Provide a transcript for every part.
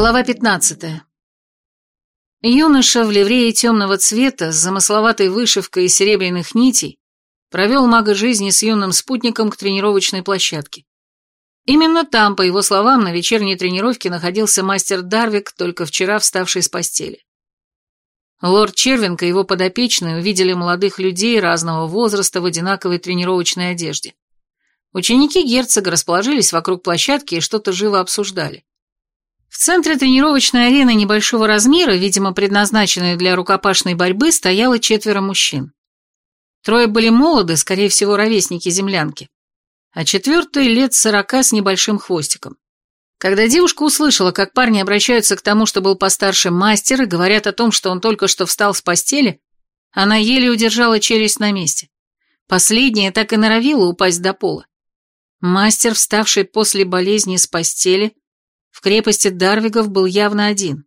Глава 15. Юноша в ливрее темного цвета с замысловатой вышивкой из серебряных нитей провел мага жизни с юным спутником к тренировочной площадке. Именно там, по его словам, на вечерней тренировке находился мастер Дарвик, только вчера вставший с постели. Лорд Червинг и его подопечные увидели молодых людей разного возраста в одинаковой тренировочной одежде. Ученики герцога расположились вокруг площадки и что-то живо обсуждали. В центре тренировочной арены небольшого размера, видимо, предназначенной для рукопашной борьбы, стояло четверо мужчин. Трое были молоды, скорее всего, ровесники землянки, а четвертый лет сорока с небольшим хвостиком. Когда девушка услышала, как парни обращаются к тому, что был постарше мастер, и говорят о том, что он только что встал с постели, она еле удержала челюсть на месте. Последняя так и норовила упасть до пола. Мастер, вставший после болезни с постели, в крепости Дарвигов был явно один.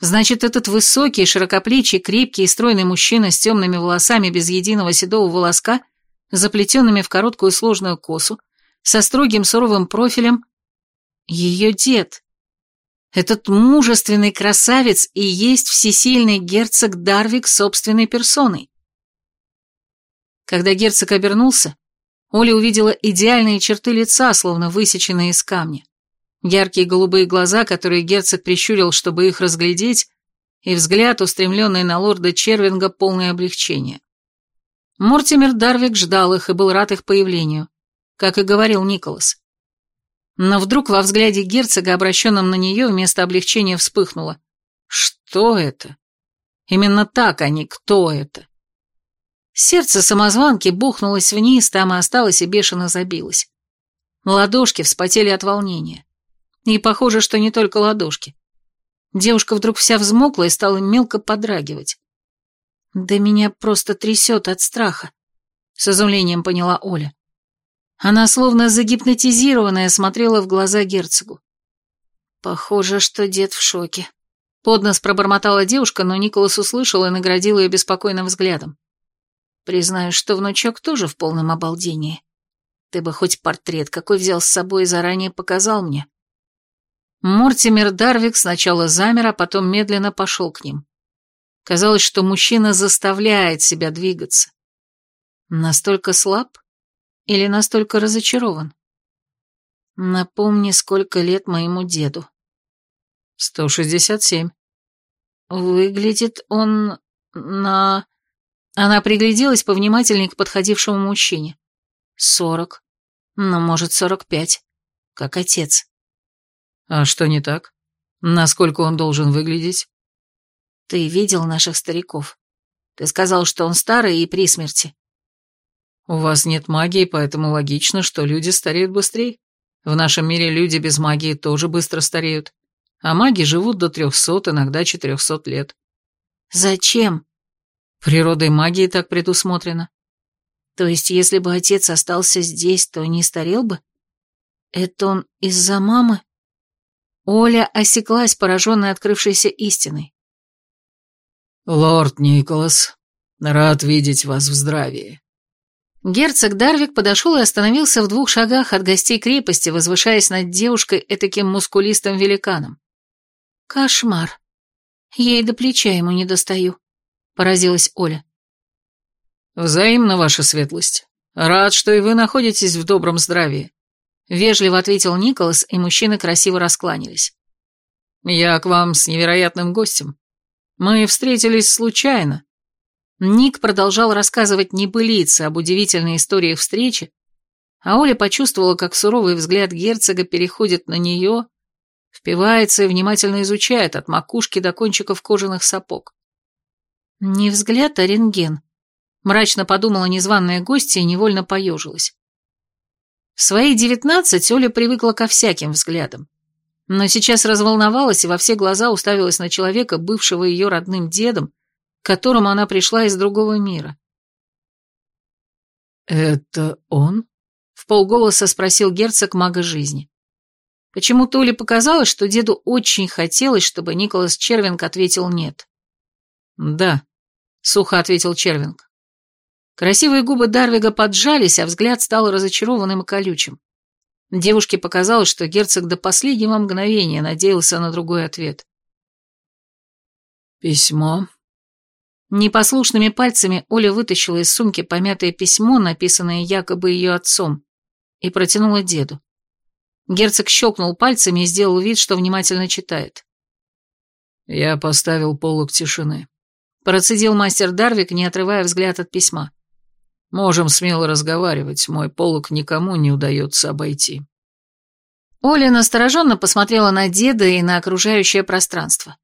Значит, этот высокий, широкоплечий, крепкий и стройный мужчина с темными волосами без единого седого волоска, заплетенными в короткую сложную косу, со строгим суровым профилем, ее дед. Этот мужественный красавец и есть всесильный герцог Дарвик собственной персоной. Когда герцог обернулся, Оля увидела идеальные черты лица, словно высеченные из камня. Яркие голубые глаза, которые герцог прищурил, чтобы их разглядеть, и взгляд, устремленный на лорда Червинга, полное облегчение. Мортимер Дарвик ждал их и был рад их появлению, как и говорил Николас. Но вдруг во взгляде герцога, обращенном на нее, вместо облегчения вспыхнуло. Что это? Именно так, а не кто это. Сердце самозванки бухнулось вниз, там и осталось и бешено забилось. Ладошки вспотели от волнения. И похоже, что не только ладошки. Девушка вдруг вся взмокла и стала мелко подрагивать. «Да меня просто трясет от страха», — с изумлением поняла Оля. Она словно загипнотизированная смотрела в глаза герцогу. «Похоже, что дед в шоке». Поднос пробормотала девушка, но Николас услышал и наградил ее беспокойным взглядом. «Признаю, что внучок тоже в полном обалдении. Ты бы хоть портрет какой взял с собой заранее показал мне». Мортимер Дарвик сначала замер, а потом медленно пошел к ним. Казалось, что мужчина заставляет себя двигаться. Настолько слаб или настолько разочарован? Напомни, сколько лет моему деду. Сто шестьдесят семь. Выглядит он на... Она пригляделась повнимательнее к подходившему мужчине. Сорок. Ну, может, сорок пять. Как отец. А что не так? Насколько он должен выглядеть? Ты видел наших стариков? Ты сказал, что он старый и при смерти. У вас нет магии, поэтому логично, что люди стареют быстрее. В нашем мире люди без магии тоже быстро стареют. А маги живут до трехсот, иногда четырехсот лет. Зачем? Природой магии так предусмотрено. То есть, если бы отец остался здесь, то не старел бы? Это он из-за мамы? Оля осеклась, пораженная открывшейся истиной. «Лорд Николас, рад видеть вас в здравии». Герцог Дарвик подошел и остановился в двух шагах от гостей крепости, возвышаясь над девушкой этаким мускулистым великаном. «Кошмар. Ей до плеча ему не достаю», — поразилась Оля. «Взаимно, ваша светлость. Рад, что и вы находитесь в добром здравии. Вежливо ответил Николас, и мужчины красиво раскланялись. «Я к вам с невероятным гостем. Мы встретились случайно». Ник продолжал рассказывать небылицы об удивительной истории встречи, а Оля почувствовала, как суровый взгляд герцога переходит на нее, впивается и внимательно изучает от макушки до кончиков кожаных сапог. «Не взгляд, а рентген», — мрачно подумала незваная гостья и невольно поежилась. В свои девятнадцать Оля привыкла ко всяким взглядам. Но сейчас разволновалась и во все глаза уставилась на человека, бывшего ее родным дедом, к которому она пришла из другого мира. «Это он?» — в полголоса спросил герцог мага жизни. Почему-то Оле показалось, что деду очень хотелось, чтобы Николас Червинг ответил «нет». «Да», — сухо ответил Червинг. Красивые губы Дарвига поджались, а взгляд стал разочарованным и колючим. Девушке показалось, что герцог до последнего мгновения надеялся на другой ответ. «Письмо?» Непослушными пальцами Оля вытащила из сумки помятое письмо, написанное якобы ее отцом, и протянула деду. Герцог щелкнул пальцами и сделал вид, что внимательно читает. «Я поставил полок тишины», — процедил мастер Дарвик, не отрывая взгляд от письма. «Можем смело разговаривать, мой полок никому не удается обойти». Оля настороженно посмотрела на деда и на окружающее пространство.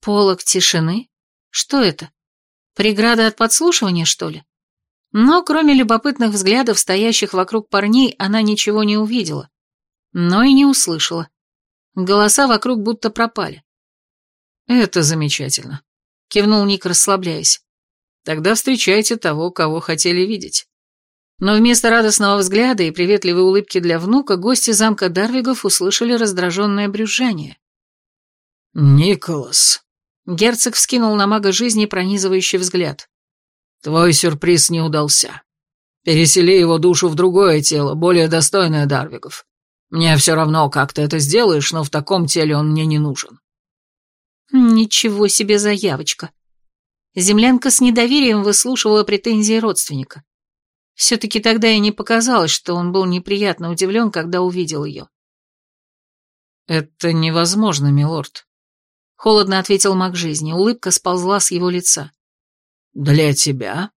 Полок тишины? Что это? Преграда от подслушивания, что ли? Но кроме любопытных взглядов, стоящих вокруг парней, она ничего не увидела. Но и не услышала. Голоса вокруг будто пропали. «Это замечательно», — кивнул Ник, расслабляясь. «Тогда встречайте того, кого хотели видеть». Но вместо радостного взгляда и приветливой улыбки для внука гости замка Дарвигов услышали раздраженное брюзжание. «Николас», Герцог вскинул на мага жизни пронизывающий взгляд. «Твой сюрприз не удался. Пересели его душу в другое тело, более достойное Дарвигов. Мне все равно, как ты это сделаешь, но в таком теле он мне не нужен». «Ничего себе заявочка». Землянка с недоверием выслушивала претензии родственника. Все-таки тогда и не показалось, что он был неприятно удивлен, когда увидел ее. «Это невозможно, милорд», Холодно ответил маг жизни, улыбка сползла с его лица. «Для тебя?»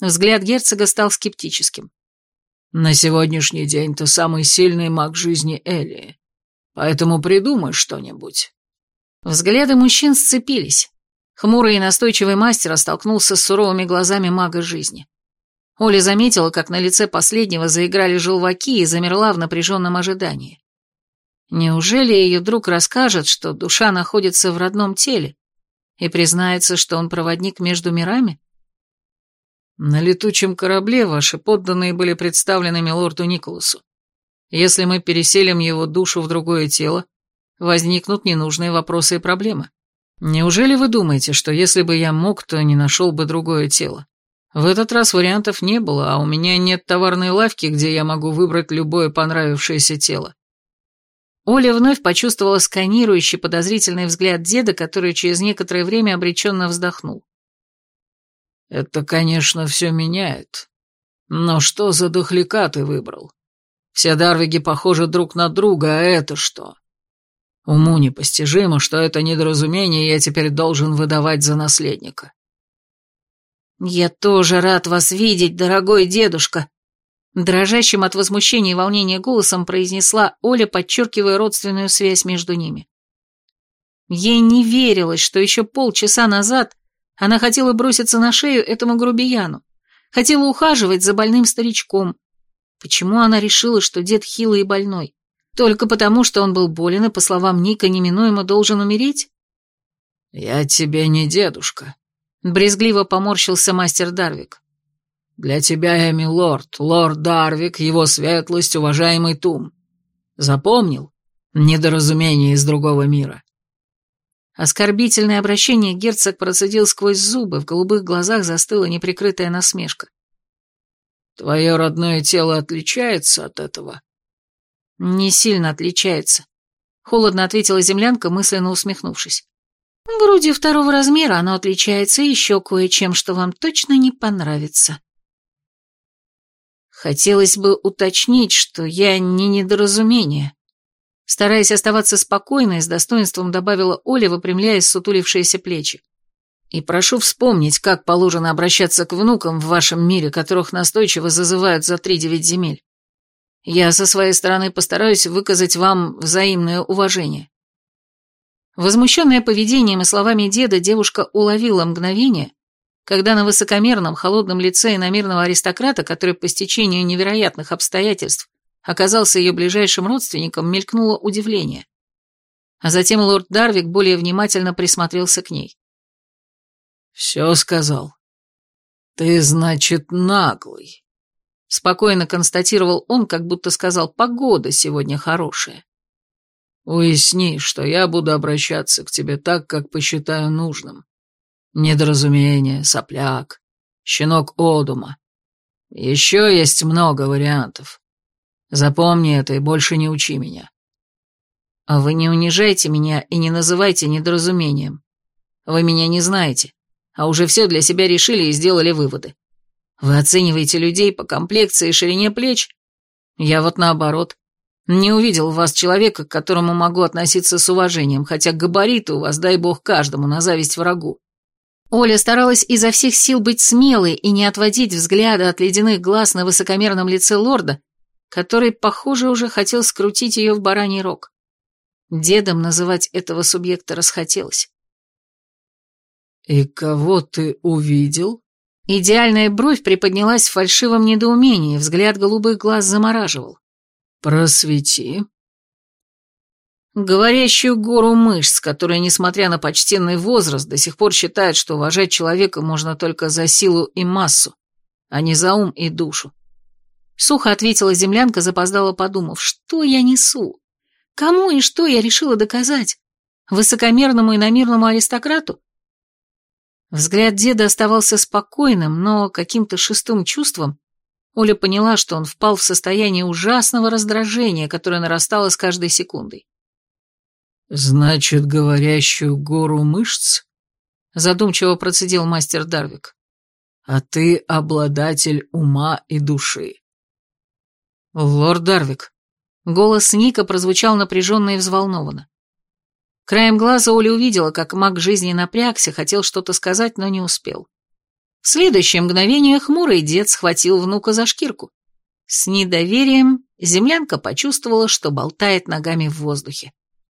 Взгляд герцога стал скептическим. «На сегодняшний день ты самый сильный маг жизни Элии, поэтому придумай что-нибудь». Взгляды мужчин сцепились. Хмурый и настойчивый мастер столкнулся с суровыми глазами мага жизни. Оля заметила, как на лице последнего заиграли желваки и замерла в напряженном ожидании. Неужели ее друг расскажет, что душа находится в родном теле, и признается, что он проводник между мирами? На летучем корабле ваши подданные были представлены милорду Николасу. Если мы переселим его душу в другое тело, возникнут ненужные вопросы и проблемы. Неужели вы думаете, что если бы я мог, то не нашел бы другое тело? В этот раз вариантов не было, а у меня нет товарной лавки, где я могу выбрать любое понравившееся тело. Оля вновь почувствовала сканирующий подозрительный взгляд деда, который через некоторое время обреченно вздохнул. «Это, конечно, все меняет. Но что за дохляка ты выбрал? Все дарвиги похожи друг на друга, а это что? Уму непостижимо, что это недоразумение я теперь должен выдавать за наследника». «Я тоже рад вас видеть, дорогой дедушка», Дрожащим от возмущения и волнения голосом произнесла Оля, подчеркивая родственную связь между ними. Ей не верилось, что еще полчаса назад она хотела броситься на шею этому грубияну, хотела ухаживать за больным старичком. Почему она решила, что дед хилый и больной? Только потому, что он был болен и, по словам Ника, неминуемо должен умереть? «Я тебе не дедушка», — брезгливо поморщился мастер Дарвик. Для тебя я милорд, лорд Дарвик, его светлость, уважаемый Тум. Запомнил? Недоразумение из другого мира. Оскорбительное обращение герцог процедил сквозь зубы, в голубых глазах застыла неприкрытая насмешка. Твое родное тело отличается от этого? Не сильно отличается. Холодно ответила землянка, мысленно усмехнувшись. Грудью второго размера оно отличается еще кое-чем, что вам точно не понравится. Хотелось бы уточнить, что я не недоразумение. Стараясь оставаться спокойной, с достоинством добавила Оля, выпрямляя сутулившиеся плечи. И прошу вспомнить, как положено обращаться к внукам в вашем мире, которых настойчиво зазывают за три девять земель. Я со своей стороны постараюсь выказать вам взаимное уважение. Возмущенная поведением и словами деда, девушка уловила мгновение, когда на высокомерном, холодном лице иномирного аристократа, который по стечению невероятных обстоятельств оказался ее ближайшим родственником, мелькнуло удивление. А затем лорд Дарвик более внимательно присмотрелся к ней. «Все сказал. Ты, значит, наглый», — спокойно констатировал он, как будто сказал, «погода сегодня хорошая». «Уясни, что я буду обращаться к тебе так, как посчитаю нужным. Недоразумение, сопляк, щенок Одума. Еще есть много вариантов. Запомни это и больше не учи меня. А вы не унижайте меня и не называйте недоразумением. Вы меня не знаете, а уже все для себя решили и сделали выводы. Вы оцениваете людей по комплекции и ширине плеч? Я вот наоборот. Не увидел в вас человека, к которому могу относиться с уважением, хотя габариты у вас, дай бог, каждому на зависть врагу. Оля старалась изо всех сил быть смелой и не отводить взгляда от ледяных глаз на высокомерном лице лорда, который, похоже, уже хотел скрутить ее в бараний рог. Дедом называть этого субъекта расхотелось. «И кого ты увидел?» Идеальная бровь приподнялась в фальшивом недоумении, взгляд голубых глаз замораживал. «Просвети». Говорящую гору мышц, которая, несмотря на почтенный возраст, до сих пор считает, что уважать человека можно только за силу и массу, а не за ум и душу. Сухо ответила землянка, запоздала подумав, что я несу? Кому и что я решила доказать? Высокомерному и намирному аристократу? Взгляд деда оставался спокойным, но каким-то шестым чувством Оля поняла, что он впал в состояние ужасного раздражения, которое нарастало с каждой секундой. «Значит, говорящую гору мышц?» Задумчиво процедил мастер Дарвик. «А ты обладатель ума и души». «Лорд Дарвик». Голос Ника прозвучал напряженно и взволнованно. Краем глаза Оля увидела, как маг жизни напрягся, хотел что-то сказать, но не успел. В следующее мгновение хмурый дед схватил внука за шкирку. С недоверием землянка почувствовала, что болтает ногами в воздухе.